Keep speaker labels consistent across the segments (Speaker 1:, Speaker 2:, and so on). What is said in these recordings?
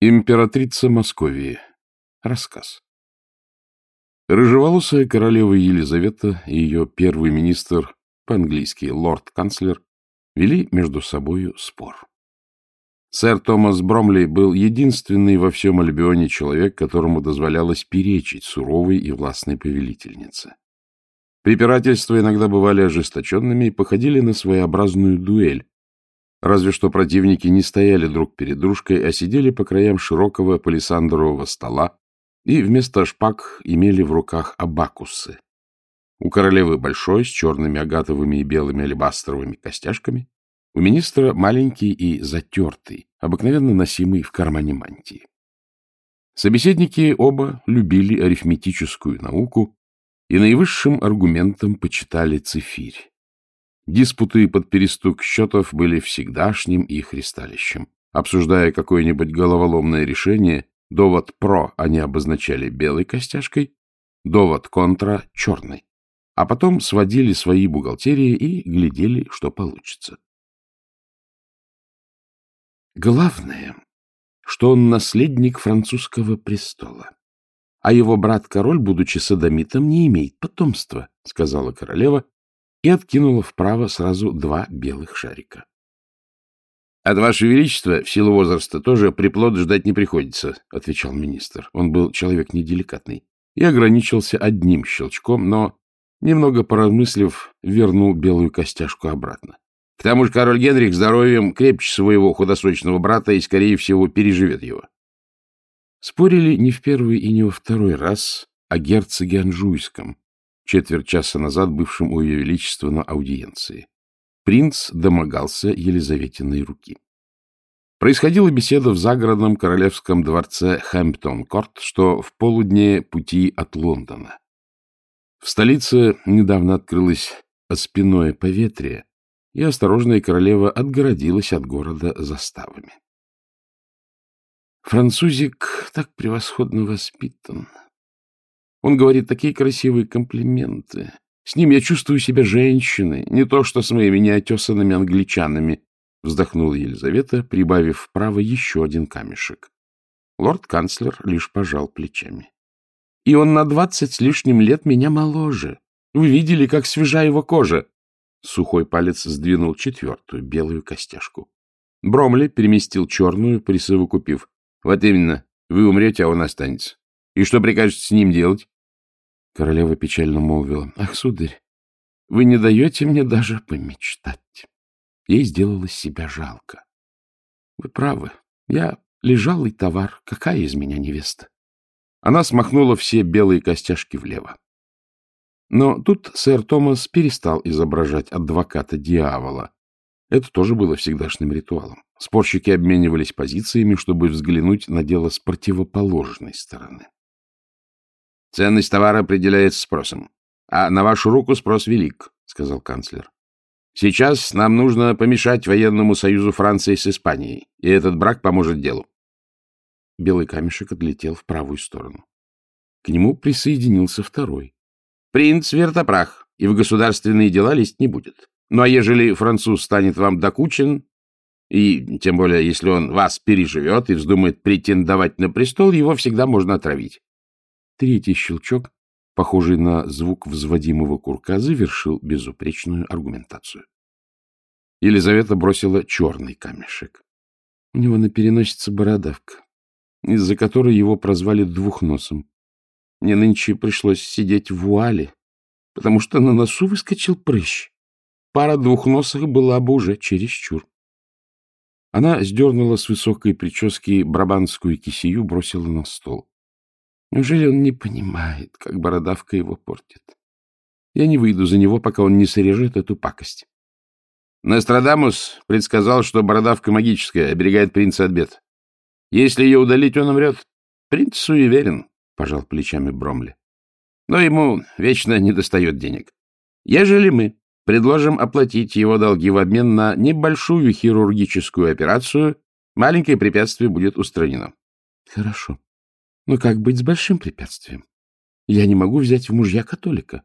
Speaker 1: Императрица Московии. Рассказ. Рыжеволосая королева Елизавета и ее первый министр, по-английски лорд-канцлер, вели между собою спор. Сэр Томас Бромли был единственный во всем Альбионе человек, которому дозволялось перечить суровой и властной повелительнице. Препирательства иногда бывали ожесточенными и походили на своеобразную дуэль, Разве что противники не стояли друг перед дружкой, а сидели по краям широкого палисандрового стола и вместо шпаг имели в руках абакусы. У королевы большой, с черными агатовыми и белыми алебастровыми костяшками, у министра маленький и затертый, обыкновенно носимый в кармане мантии. Собеседники оба любили арифметическую науку и наивысшим аргументом почитали цифирь. Диспуты под перестук счетов были всегдашним их ристалищем. Обсуждая какое-нибудь головоломное решение, довод «про» они обозначали белой костяшкой, довод «контра» — черной. А потом сводили свои бухгалтерии и глядели, что получится. Главное, что он наследник французского престола, а его брат-король, будучи садомитом, не имеет потомства, — сказала королева, и откинула вправо сразу два белых шарика. — От Вашего Величества в силу возраста тоже приплод ждать не приходится, — отвечал министр. Он был человек неделикатный и ограничился одним щелчком, но, немного поразмыслив, вернул белую костяшку обратно. К тому же король Генрих здоровьем крепче своего худосочного брата и, скорее всего, переживет его. Спорили не в первый и не во второй раз о герцоге Анжуйском, четверть часа назад бывшим у Ее Величества на аудиенции. Принц домогался Елизаветиной руки. Происходила беседа в загородном королевском дворце Хэмптон-Корт, что в полудне пути от Лондона. В столице недавно открылось спиное поветрие, и осторожная королева отгородилась от города заставами. Французик так превосходно воспитан, он говорит такие красивые комплименты. С ним я чувствую себя женщиной, не то что с моими неотесанными англичанами, — вздохнула Елизавета, прибавив вправо еще один камешек. Лорд-канцлер лишь пожал плечами. — И он на двадцать с лишним лет меня моложе. Вы видели, как свежа его кожа? Сухой палец сдвинул четвертую, белую костяшку. Бромли переместил черную, присовокупив. — Вот именно, вы умрете, а он останется. И что прикажете с ним делать? Королева печально молвила. — Ах, сударь, вы не даете мне даже помечтать. Ей сделалось себя жалко. Вы правы. Я лежалый товар. Какая из меня невеста? Она смахнула все белые костяшки влево. Но тут сэр Томас перестал изображать адвоката дьявола. Это тоже было всегдашним ритуалом. Спорщики обменивались позициями, чтобы взглянуть на дело с противоположной стороны. — Ценность товара определяется спросом. А на вашу руку спрос велик, — сказал канцлер. — Сейчас нам нужно помешать военному союзу Франции с Испанией, и этот брак поможет делу. Белый камешек отлетел в правую сторону. К нему присоединился второй. — Принц вертопрах, и в государственные дела лезть не будет. Ну а ежели француз станет вам докучен, и тем более, если он вас переживет и вздумает претендовать на престол, его всегда можно отравить. Третий щелчок, похожий на звук взводимого курка, завершил безупречную аргументацию. Елизавета бросила черный камешек. У него на переносице бородавка, из-за которой его прозвали двухносом. Мне нынче пришлось сидеть в вуале, потому что на носу выскочил прыщ. Пара двухносых была бы уже чересчур. Она сдернула с высокой прически брабанскую кисию, бросила на стол. Неужели он не понимает, как бородавка его портит? Я не выйду за него, пока он не срежет эту пакость. Нострадамус предсказал, что бородавка магическая, оберегает принца от бед. Если ее удалить, он умрет. Принц суеверен, — пожал плечами Бромли. Но ему вечно не достает денег. Ежели мы предложим оплатить его долги в обмен на небольшую хирургическую операцию, маленькое препятствие будет устранено. — Хорошо, но как быть с большим препятствием? Я не могу взять в мужья католика,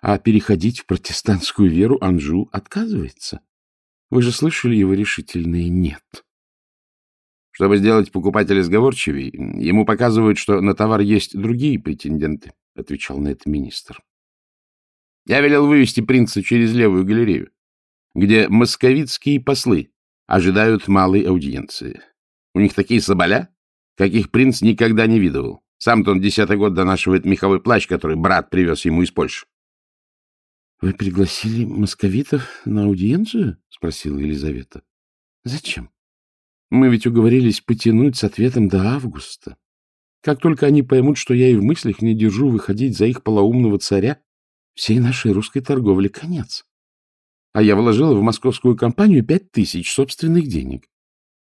Speaker 1: а переходить в протестантскую веру Анжу отказывается. Вы же слышали его решительное «нет». Чтобы сделать покупателя сговорчивей, ему показывают, что на товар есть другие претенденты, — отвечал на это министр. Я велел вывести принца через левую галерею, где московицкие послы ожидают малой аудиенции. У них такие соболя, каких принц никогда не видывал. Сам-то он десятый год донашивает меховой плащ, который брат привез ему из Польши.
Speaker 2: — Вы пригласили московитов на аудиенцию? — спросила Елизавета. — Зачем? Мы ведь уговорились потянуть с ответом до августа. Как только они поймут, что я и в мыслях не держу выходить за их полоумного царя, всей нашей русской торговли конец. А я вложила в московскую компанию пять тысяч собственных денег.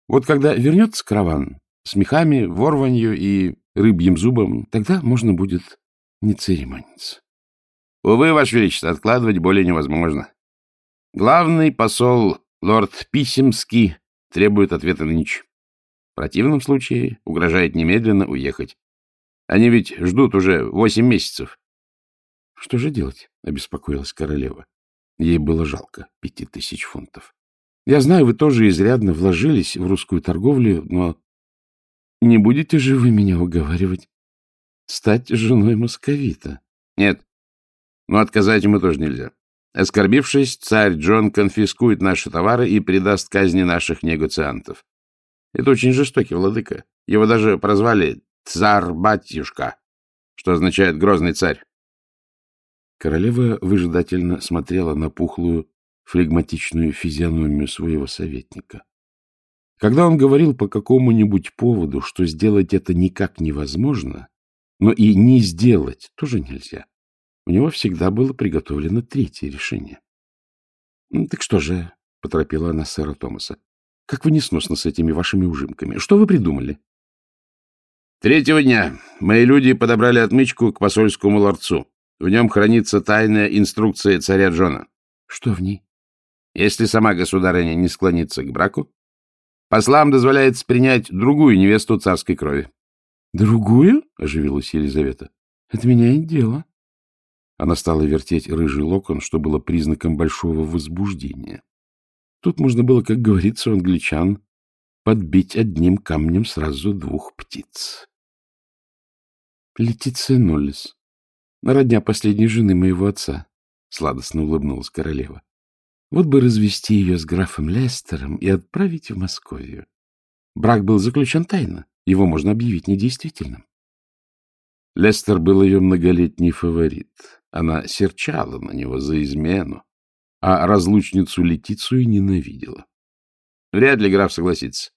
Speaker 2: Вот когда вернется караван с мехами, ворванью и рыбьим зубом, тогда можно будет не церемониться.
Speaker 1: Увы, Ваше Величество, откладывать более невозможно. Главный посол, лорд Писемский, требует ответа нынче. В противном случае угрожает немедленно уехать. Они ведь ждут уже восемь месяцев.
Speaker 2: — Что же делать? — обеспокоилась королева. Ей было жалко пяти тысяч фунтов. Я знаю, вы тоже изрядно вложились в русскую торговлю, но не будете же вы меня уговаривать стать женой московита?
Speaker 1: Нет, но отказать ему тоже нельзя. Оскорбившись, царь Джон конфискует наши товары и предаст казни наших негациантов. Это очень жестокий владыка. Его даже прозвали «цар-батюшка», что означает «грозный царь».
Speaker 2: Королева выжидательно смотрела на пухлую, флегматичную физиономию своего советника. Когда он говорил по какому-нибудь поводу, что сделать это никак невозможно, но и не сделать тоже нельзя, у него всегда было приготовлено третье решение. «Ну, — Так что же, — поторопила она сэра Томаса, — как вы несносно с этими вашими ужимками? Что вы придумали?
Speaker 1: — Третьего дня мои люди подобрали отмычку к посольскому ларцу. В нем хранится тайная инструкция царя Джона.
Speaker 2: — Что в ней?
Speaker 1: — Если сама государыня не склонится к браку, послам дозволяется принять другую невесту царской крови.
Speaker 2: — Другую? — оживилась Елизавета. — Это меняет дело. Она стала вертеть рыжий локон, что было признаком большого возбуждения. Тут можно было, как говорится у англичан, подбить одним камнем сразу двух птиц. Летиция Ноллис, родня последней жены моего отца, — сладостно улыбнулась королева. Вот бы развести ее с графом Лестером и отправить в Московию. Брак был заключен тайно, его можно объявить недействительным. Лестер был ее многолетний фаворит. Она серчала на него за измену, а разлучницу Летицию ненавидела.
Speaker 1: Вряд ли граф согласится.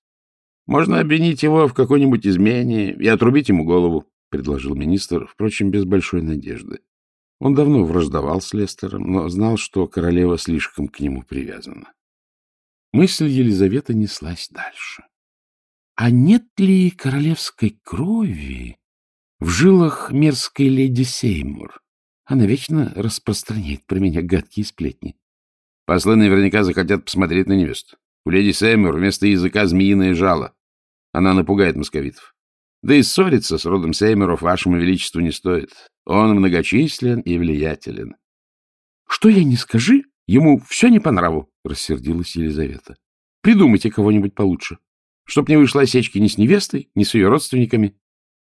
Speaker 1: Можно обвинить его в какой-нибудь измене и отрубить ему голову, — предложил министр, впрочем, без большой надежды. Он давно враждовал с Лестером, но знал, что королева слишком к нему привязана. Мысль Елизаветы неслась дальше. А нет ли королевской крови в жилах мерзкой леди Сеймур. Она вечно распространяет про меня гадкие сплетни. Послы наверняка захотят посмотреть на невесту. У леди Сеймур вместо языка змеиное жало. Она напугает московитов. Да и ссориться с родом Сеймуров вашему величеству не стоит. Он многочислен и влиятелен. — Что я не скажи, ему все не по нраву, — рассердилась Елизавета. — Придумайте кого-нибудь получше, чтоб не вышло осечки ни с невестой, ни с ее родственниками.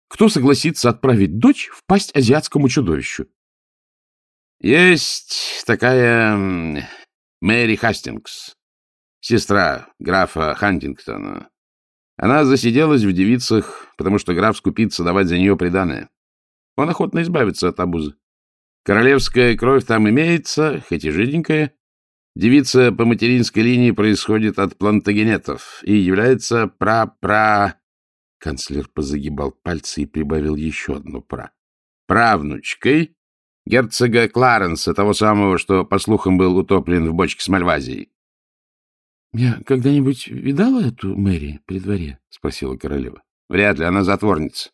Speaker 1: Кто согласится отправить дочь в пасть азиатскому чудовищу? Есть такая Мэри Хастингс, сестра графа Хантингтона. Она засиделась в девицах, потому что граф скупится давать за нее приданое. Он охотно избавится от обузы. Королевская кровь там имеется, хоть и жиденькая. Девица по материнской линии происходит от плантагенетов и является пра-пра... Канцлер позагибал пальцы и прибавил еще одну пра. Правнучкой герцога Кларенса, того самого, что, по слухам, был утоплен в бочке с Мальвазией. — Я когда-нибудь видала эту Мэри при дворе? — спросила королева. — Вряд ли, она затворница.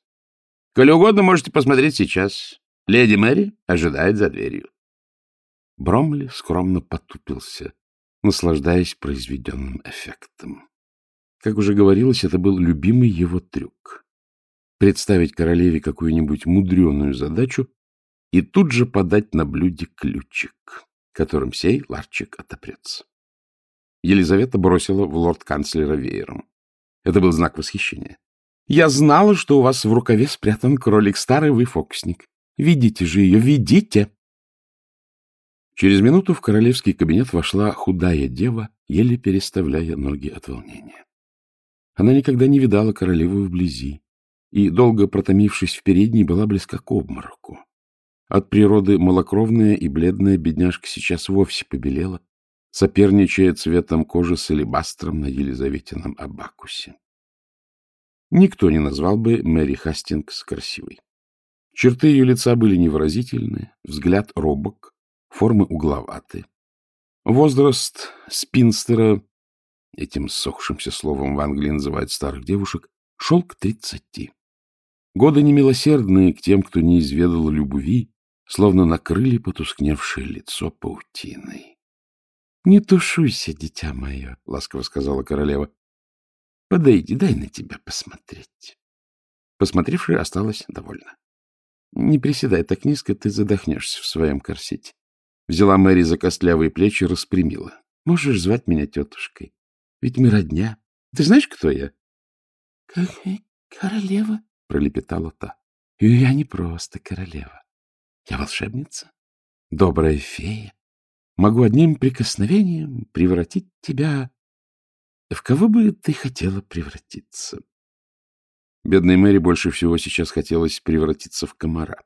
Speaker 1: Коли угодно, можете посмотреть сейчас. Леди Мэри ожидает за дверью. Бромли скромно потупился, наслаждаясь произведенным эффектом. Как уже говорилось, это был любимый его трюк. Представить королеве какую-нибудь мудреную задачу и тут же подать на блюде ключик, которым сей ларчик отопрется. Елизавета бросила в лорд-канцлера веером. Это был знак восхищения. Я знала, что у вас в рукаве спрятан кролик. Старый вы фокусник. Видите же ее, видите. Через минуту в королевский кабинет вошла худая дева, еле переставляя ноги от волнения. Она никогда не видала королеву вблизи и, долго протомившись в передней, была близка к обмороку. От природы малокровная и бледная бедняжка сейчас вовсе побелела, соперничая цветом кожи с алебастром на Елизаветином абакусе. Никто не назвал бы Мэри Хастингс красивой. Черты ее лица были невыразительны, взгляд робок, формы угловаты. Возраст спинстера, этим сохшимся словом в Англии называют старых девушек, шел к тридцати. Годы немилосердные к тем, кто не изведал любви, словно накрыли потускневшее лицо паутиной. — Не тушуйся, дитя мое, — ласково сказала королева. — Подойди, дай на тебя посмотреть. Посмотревшая осталась довольна. — Не приседай так низко, ты задохнешься в своем корсете. Взяла Мэри за костлявые плечи и распрямила. — Можешь звать меня тетушкой. Ведь мы родня. Ты знаешь, кто я? — Королева, — пролепетала та. — Я не просто королева. Я волшебница, добрая фея. Могу одним прикосновением превратить тебя... В кого бы ты хотела превратиться? Бедной Мэри больше всего сейчас хотелось превратиться в комара,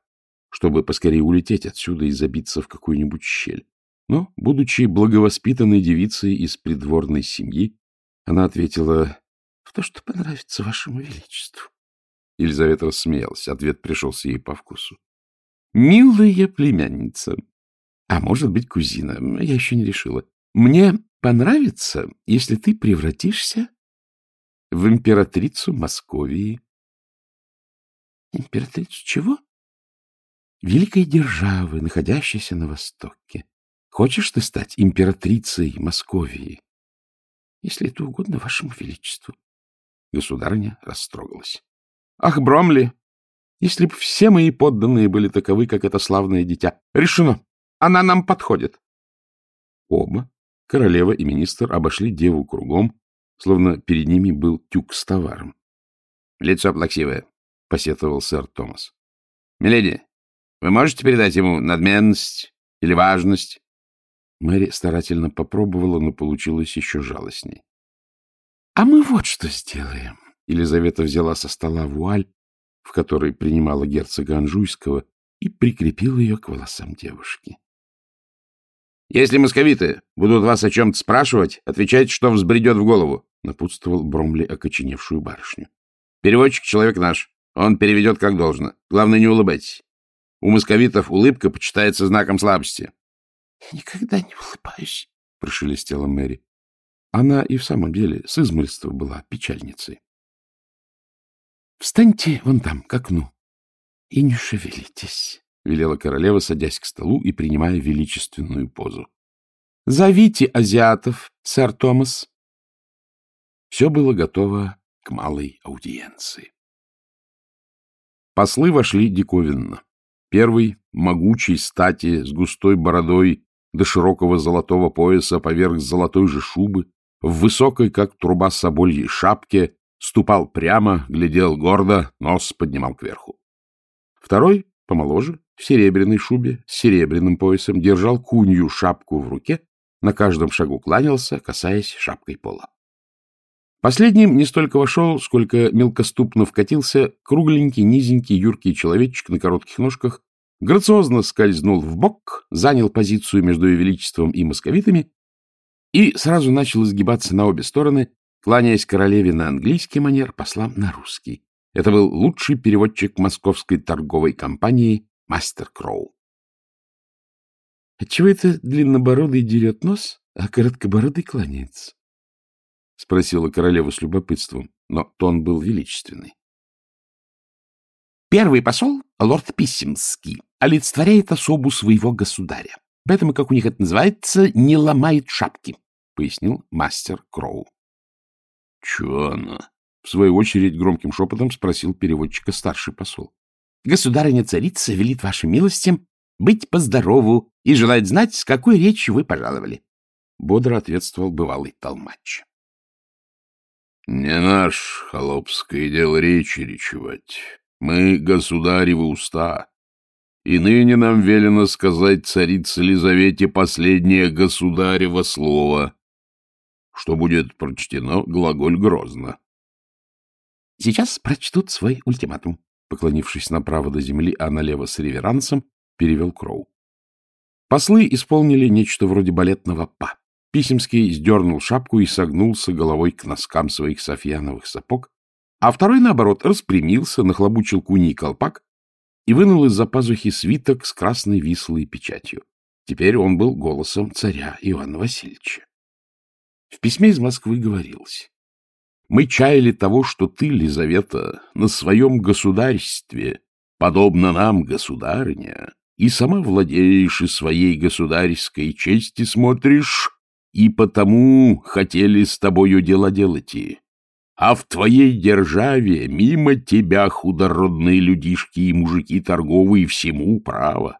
Speaker 1: чтобы поскорее улететь отсюда и забиться в какую-нибудь щель. Но, будучи благовоспитанной девицей из придворной семьи, она ответила в то, что понравится вашему величеству. Елизавета рассмеялась. Ответ пришелся ей по вкусу. — Милая племянница. А может быть, кузина. Я еще не решила. Мне понравится, если ты превратишься в императрицу Московии. — Императрицу чего? — Великой державы, находящейся на Востоке. Хочешь ты стать императрицей Московии? — Если это угодно вашему величеству. Государыня растрогалась. — Ах, Бромли, если бы все мои подданные были таковы, как это славное дитя. Решено. Она нам подходит. Оба, королева и министр, обошли деву кругом, словно перед ними был тюк с товаром. — Лицо плаксивое, — посетовал сэр Томас. — Миледи, вы можете передать ему надменность или важность? Мэри старательно попробовала, но получилось еще жалостней. — А мы вот что сделаем. Елизавета взяла со стола вуаль в которой принимала герцога Анжуйского, и прикрепил ее к волосам девушки. — Если московиты будут вас о чем-то спрашивать, отвечайте, что взбредет в голову, — напутствовал Бромли окоченевшую барышню. — Переводчик — человек наш. Он переведет как должно. Главное, не улыбайтесь. У московитов улыбка почитается знаком слабости. — Я никогда не улыбаюсь, — прошелестела Мэри. Она и в самом деле с измольства была печальницей. Встаньте вон там, к окну, и не шевелитесь, — велела королева, садясь к столу и принимая величественную позу. — Зовите азиатов, сэр Томас. Все было готово к малой аудиенции. Послы вошли диковинно. Первый, могучий стати, с густой бородой до широкого золотого пояса поверх золотой же шубы, в высокой, как труба собольей шапке, ступал прямо, глядел гордо, нос поднимал кверху. Второй, помоложе, в серебряной шубе, с серебряным поясом, держал кунью шапку в руке, на каждом шагу кланялся, касаясь шапкой пола. Последним не столько вошел, сколько мелкоступно вкатился кругленький, низенький, юркий человечек на коротких ножках, грациозно скользнул в бок, занял позицию между ее величеством и московитами и сразу начал изгибаться на обе стороны, кланяясь королеве на английский манер, послам на русский. Это был лучший переводчик московской торговой компании Мастер Кроу. — Отчего это длиннобородый дерет нос, а короткобородый кланяется? — спросила королева с любопытством, но тон был величественный. Первый посол, лорд Писсимский, олицетворяет особу своего государя. Поэтому, как у них это называется, не ломает шапки, — пояснил мастер Кроу. — Чего она? — в свою очередь громким шепотом спросил переводчика старший посол. — Государыня-царица велит вашим милостям быть поздорову и желает знать, с какой речью вы пожаловали. Бодро ответствовал бывалый толмач. — Не наш холопское дело речи речевать. Мы государевы уста. И ныне нам велено сказать царице Елизавете последнее государево слово, что будет прочтено глаголь грозно.
Speaker 2: — Сейчас прочтут свой ультиматум, — поклонившись направо до земли, а налево с реверансом, перевел Кроу. Послы исполнили нечто вроде балетного па. Писемский сдернул шапку и согнулся головой к носкам своих софьяновых сапог, а второй, наоборот, распрямился, нахлобучил куни колпак и вынул из-за пазухи свиток с красной вислой печатью. Теперь он был голосом царя Ивана Васильевича. В письме из Москвы говорилось. «Мы чаяли того, что ты, Лизавета, на своем государстве, подобно нам, государыня, и сама владеешь и своей государской чести смотришь, и потому хотели с тобою дела делать и а в твоей державе мимо тебя худородные людишки и мужики торговые всему право.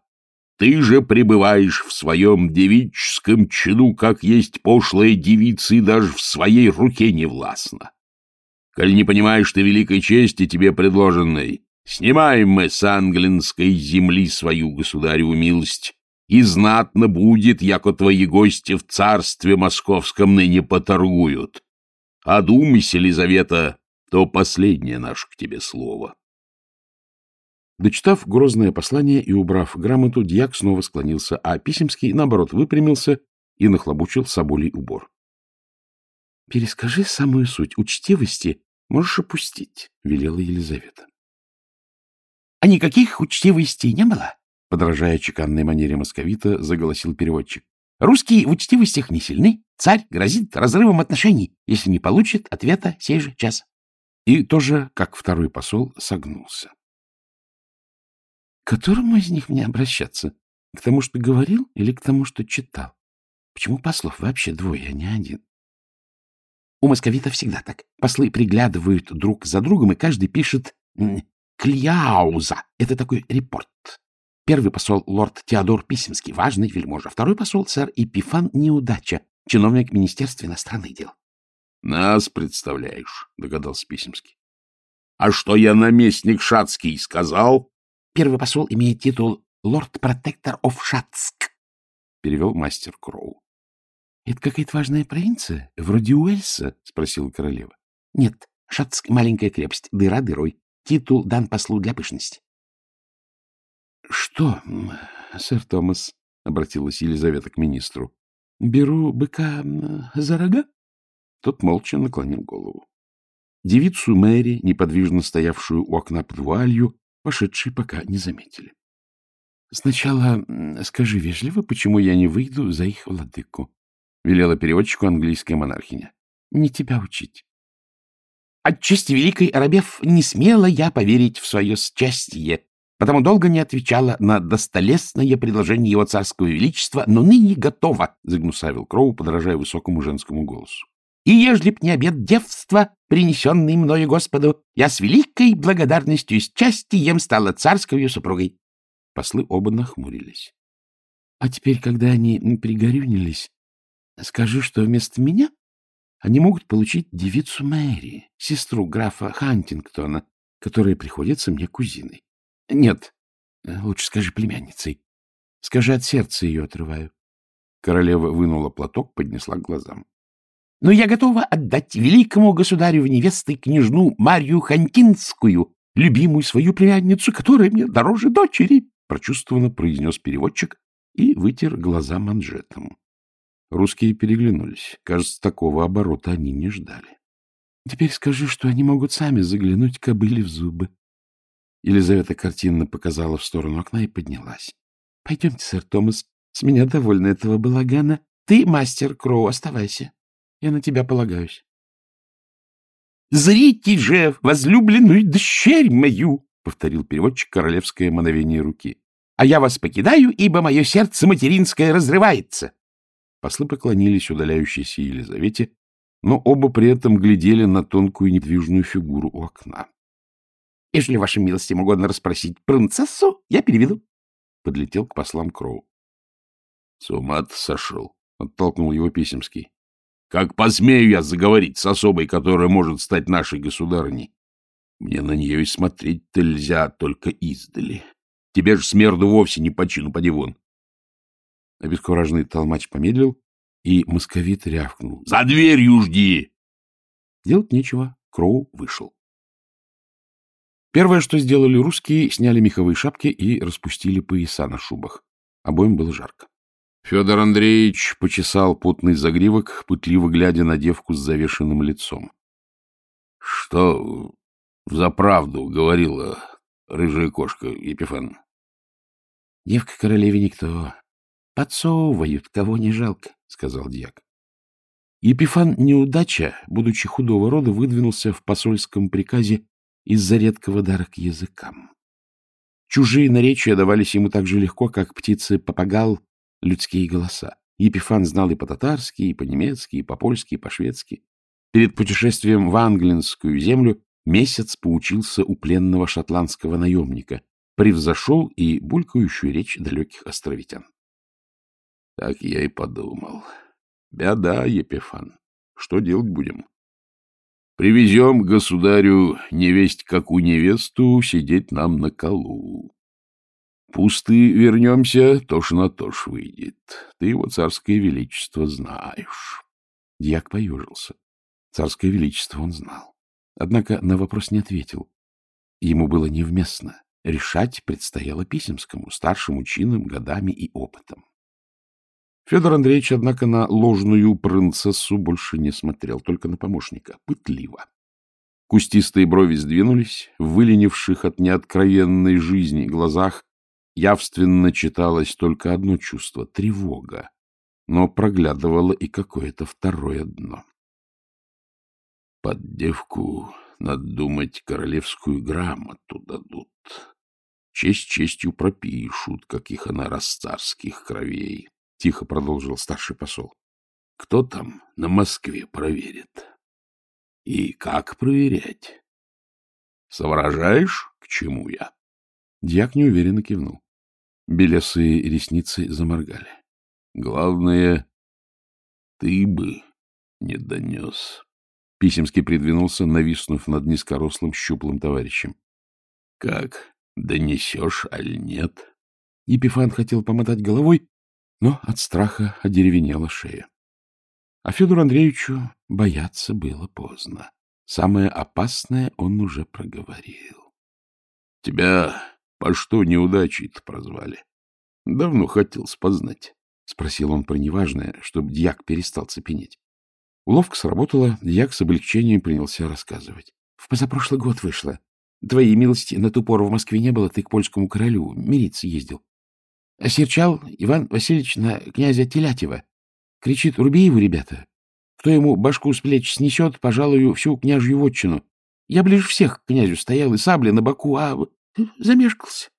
Speaker 2: Ты же пребываешь в своем девическом чину, как есть пошлая девица, и даже в своей руке не властна. Коль не понимаешь ты великой чести тебе предложенной, снимаем мы с англинской земли свою государеву милость, и знатно будет, яко твои гости в царстве московском ныне поторгуют. Одумайся, Лизавета, то последнее наше к тебе слово. Дочитав грозное послание и убрав грамоту, дьяк снова склонился, а Писемский, наоборот, выпрямился и нахлобучил соболей убор. — Перескажи самую суть учтивости, можешь опустить, — велела Елизавета. — А никаких учтивостей не было, — подражая чеканной манере московита, заголосил переводчик. Русские в учтивостях не сильны. Царь грозит разрывом отношений, если не получит ответа сей же час. И тоже, как второй посол, согнулся. — К которому из них мне обращаться? К тому, что говорил, или к тому, что читал? Почему послов вообще двое, а не один? У московитов всегда так. Послы приглядывают друг за другом, и каждый пишет «Кляуза». Это такой репорт. Первый посол лорд Теодор Писемский, важный вельможа. Второй посол сэр Епифан Неудача, чиновник Министерства иностранных дел.
Speaker 1: — Нас представляешь, — догадался Писемский. — А что я наместник Шацкий сказал?
Speaker 2: — Первый посол имеет титул лорд-протектор оф Шацк, — перевел мастер Кроу. — Это какая-то важная провинция, вроде Уэльса? — спросила королева. — Нет, Шацк — маленькая крепость, дыра дырой. Титул дан послу для пышности. — Что, сэр Томас, — обратилась Елизавета к министру, — беру быка за рога? Тот молча наклонил голову. Девицу Мэри, неподвижно стоявшую у окна под вуалью, вошедшие пока не заметили. — Сначала скажи вежливо, почему я не выйду за их владыку, — велела переводчику английская монархиня. — Не тебя учить. — От чести великой Арабев не смела я поверить в свое счастье, потому долго не отвечала на достолесное предложение его царского величества, но ныне готова, — загнусавил Кроу, подражая высокому женскому голосу. И ежели б не обед девства, принесенный мною Господу, я с великой благодарностью и счастьем стала царской супругой. Послы оба нахмурились. — А теперь, когда они пригорюнились, скажи, что вместо меня они могут получить девицу Мэри, сестру графа Хантингтона, которая приходится мне кузиной. Нет, э, лучше скажи племянницей. Скажи, от сердца ее отрываю. Королева вынула платок, поднесла к глазам. Но я готова отдать великому государю в невесты княжну Марью Хантинскую, любимую свою племянницу, которая мне дороже дочери, прочувствованно произнес переводчик и вытер глаза манжетом. Русские переглянулись. Кажется, такого оборота они не ждали. — Теперь скажи, что они могут сами заглянуть кобыле в зубы, Елизавета картинно показала в сторону окна и поднялась. — Пойдемте, сэр Томас. С меня довольно этого балагана. Ты, мастер Кроу, оставайся. Я на тебя полагаюсь. — Зрите же, возлюбленную дщерь мою! — повторил переводчик королевское мановение руки. — А я вас покидаю, ибо мое сердце материнское разрывается. Послы поклонились удаляющейся Елизавете, но оба при этом глядели на тонкую недвижную фигуру у окна. Ежели вашей милости угодно расспросить принцессу, я переведу. Подлетел к послам Кроу.
Speaker 1: — С ума ты сошел, — оттолкнул его Писемский. Как посмею я заговорить с особой, которая может стать нашей государыней? Мне на нее и смотреть-то нельзя только издали. Тебе же смерду вовсе не почину, поди вон.
Speaker 2: Обескураженный толмач помедлил, и московит рявкнул.
Speaker 1: — За дверью жди!
Speaker 2: Делать нечего. Кроу вышел. Первое, что сделали русские, сняли меховые шапки и распустили пояса на шубах. Обоим было жарко. Федор Андреевич почесал потный загривок, пытливо глядя на девку с завешенным лицом.
Speaker 1: — Что за правду говорила рыжая кошка Епифан?
Speaker 2: — Девка королеве никто. Подсовывают, кого не жалко, — сказал дьяк. Епифан Неудача, будучи худого рода, выдвинулся в посольском приказе из-за редкого дара к языкам. Чужие наречия давались ему так же легко, как птицы попагал людские голоса. Епифан знал и по-татарски, и по-немецки, и по-польски, и по-шведски. Перед путешествием в англинскую землю месяц поучился у пленного шотландского наемника, превзошел и булькающую речь далеких островитян.
Speaker 1: Так я и подумал. Беда, Епифан. Что делать будем? Привезем государю невесть какую невесту сидеть нам на колу. Пусты вернемся, тож на тож выйдет. Ты его царское величество знаешь.
Speaker 2: Дьяк поежился. Царское величество он знал. Однако на вопрос не ответил. Ему было невместно. Решать предстояло Писемскому, старшему чином, годами и опытом. Федор Андреевич, однако, на ложную принцессу больше не смотрел, только на помощника, пытливо. Кустистые брови сдвинулись, в выленивших от неоткровенной жизни глазах явственно читалось только одно чувство — тревога, но проглядывало и какое-то второе дно.
Speaker 1: Под девку, надо думать, королевскую грамоту дадут. Честь честью пропишут, каких она расцарских кровей, — тихо продолжил старший посол. Кто там на Москве проверит? И как проверять? Соображаешь, к чему я?
Speaker 2: Дьяк неуверенно кивнул. Белесые ресницы заморгали.
Speaker 1: Главное, ты бы не донес.
Speaker 2: Писемский придвинулся, нависнув над низкорослым щуплым товарищем.
Speaker 1: — Как, донесешь, аль нет?
Speaker 2: Епифан хотел помотать головой, но от страха одеревенела шея. А Федору Андреевичу бояться было поздно. Самое опасное он уже проговорил.
Speaker 1: — Тебя по что неудачей-то прозвали? Давно хотел спознать.
Speaker 2: — спросил он про неважное, чтобы дьяк перестал цепенеть. Уловка сработала, дьяк с облегчением принялся рассказывать. — В позапрошлый год вышло. Твоей милости на ту пору в Москве не было, ты к польскому королю мириться ездил. Осерчал Иван Васильевич на князя Телятева. Кричит, руби его, ребята. Кто ему башку с плеч снесет, пожалуй, всю княжью вотчину. Я ближе всех к князю стоял и сабля на боку, а замешкался.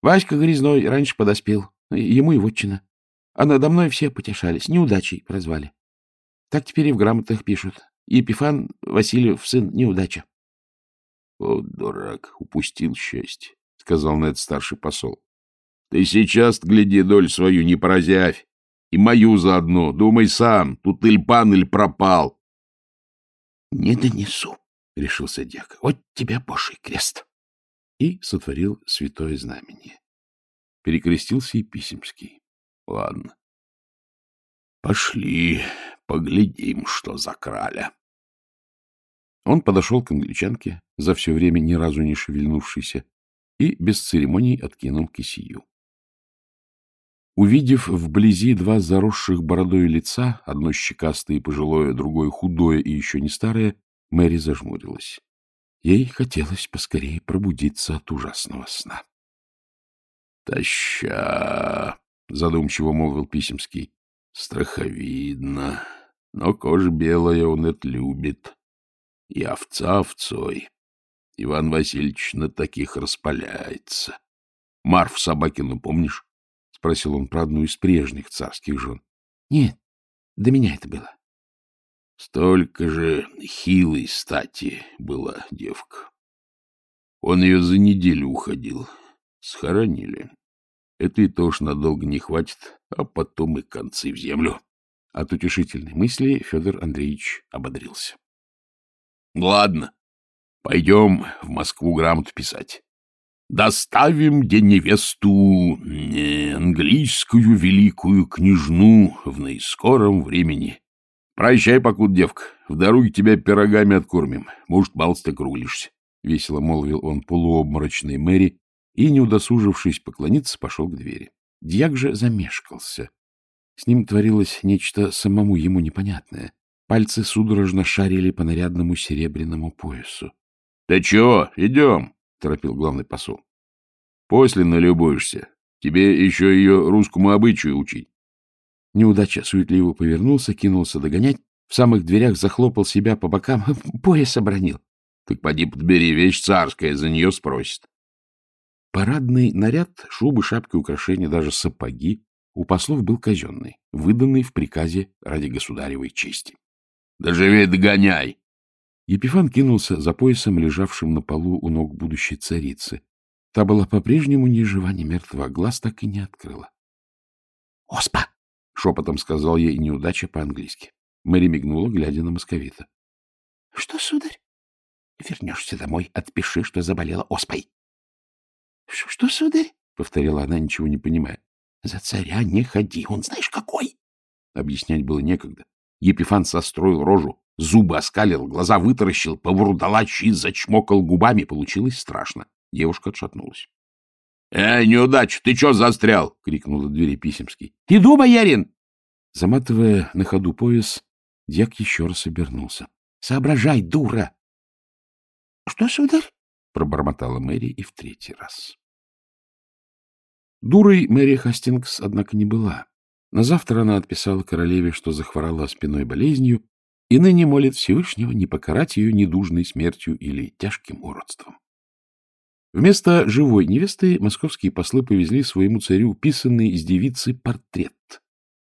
Speaker 2: Васька Грязной раньше подоспел, ему и вотчина. А надо мной все потешались, неудачей прозвали. Так теперь и в грамотах пишут. Епифан Васильев, сын неудача.
Speaker 1: — О, дурак, упустил счастье, — сказал Нед старший посол. — Ты сейчас, гляди, доль свою не поразявь. И мою заодно. Думай сам, тут иль иль пропал.
Speaker 2: — Не донесу, — решился дьяк. — Вот тебя божий крест. И сотворил святое знамение. Перекрестился и Писемский.
Speaker 1: — Ладно. — Пошли, Поглядим, что за краля.
Speaker 2: Он подошел к англичанке, за все время ни разу не шевельнувшейся, и без церемоний откинул кисию. Увидев вблизи два заросших бородой лица, одно щекастое и пожилое, другое худое и еще не старое, Мэри зажмурилась. Ей хотелось поскорее пробудиться от ужасного сна.
Speaker 1: — Таща! — задумчиво молвил Писемский. — Страховидно. Но кожа белая он это любит. И овца овцой. Иван Васильевич на таких распаляется. Марф Собакину помнишь? — спросил он про одну из прежних царских жен.
Speaker 2: — Нет, до меня это было.
Speaker 1: Столько же хилой стати была девка. Он ее за неделю уходил. Схоронили. Это и тоже надолго не хватит, а потом и концы в землю. От утешительной мысли Федор Андреевич ободрился. — Ладно, пойдем в Москву грамоту писать. Доставим где невесту английскую великую княжну в наискором времени. Прощай, покуда, девка, в дороге тебя пирогами откормим. Может, балс-то круглишься. — весело молвил он полуобморочной Мэри и, не удосужившись поклониться, пошел к двери. Дьяк же замешкался. С ним творилось нечто самому ему непонятное. Пальцы судорожно шарили по нарядному серебряному поясу. — Ты чего? Идем, — торопил главный посол. — После налюбуешься. Тебе еще ее русскому обычаю учить. Неудача суетливо повернулся, кинулся догонять, в самых дверях захлопал себя по бокам, пояс обронил. Так поди подбери, вещь царская, за нее спросит. Парадный наряд, шубы, шапки, украшения, даже сапоги у послов был казенный, выданный в приказе ради государевой чести. — Да живей догоняй! Епифан кинулся за поясом, лежавшим на полу у ног будущей царицы. Та была по-прежнему ни жива, ни мертва, глаз так и не открыла. — Оспа! — шепотом сказал ей неудача по-английски. Мэри мигнула, глядя на московита. — Что, сударь? Вернешься домой, отпиши, что заболела оспой. — Что, сударь? — повторила она, ничего не понимая. — За царя не ходи, он знаешь какой. Объяснять было некогда. Епифан состроил рожу, зубы оскалил, глаза вытаращил, поврудалачи зачмокал губами. Получилось страшно. Девушка отшатнулась. — Эй, неудача, ты чё застрял? — крикнул от двери Писемский. — Иду, боярин! Заматывая на ходу пояс, дьяк еще раз обернулся. — Соображай, дура! — Что, сударь? — пробормотала Мэри и в третий раз. Дурой Мэри Хастингс, однако, не была. На завтра она отписала королеве, что захворала спиной болезнью, и ныне молит Всевышнего не покарать ее недужной смертью или тяжким уродством. Вместо живой невесты московские послы повезли своему царю писанный из девицы портрет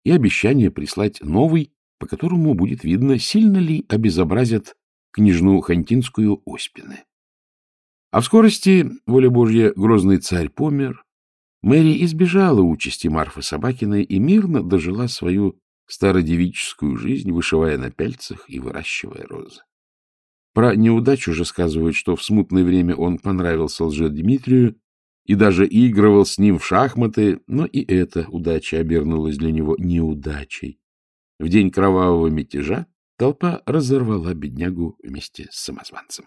Speaker 1: и обещание прислать новый, по которому будет видно, сильно ли обезобразят княжну Хантинскую Оспины. А в скорости, воля Божья, грозный царь помер, Мэри избежала участи Марфы Собакиной и мирно дожила свою стародевическую жизнь, вышивая на пяльцах и выращивая розы. Про неудачу же сказывают, что в смутное время он понравился лже-Дмитрию и даже игрывал с ним в шахматы, но и эта удача обернулась для него неудачей. В день кровавого мятежа Толпа разорвала беднягу вместе с самозванцем.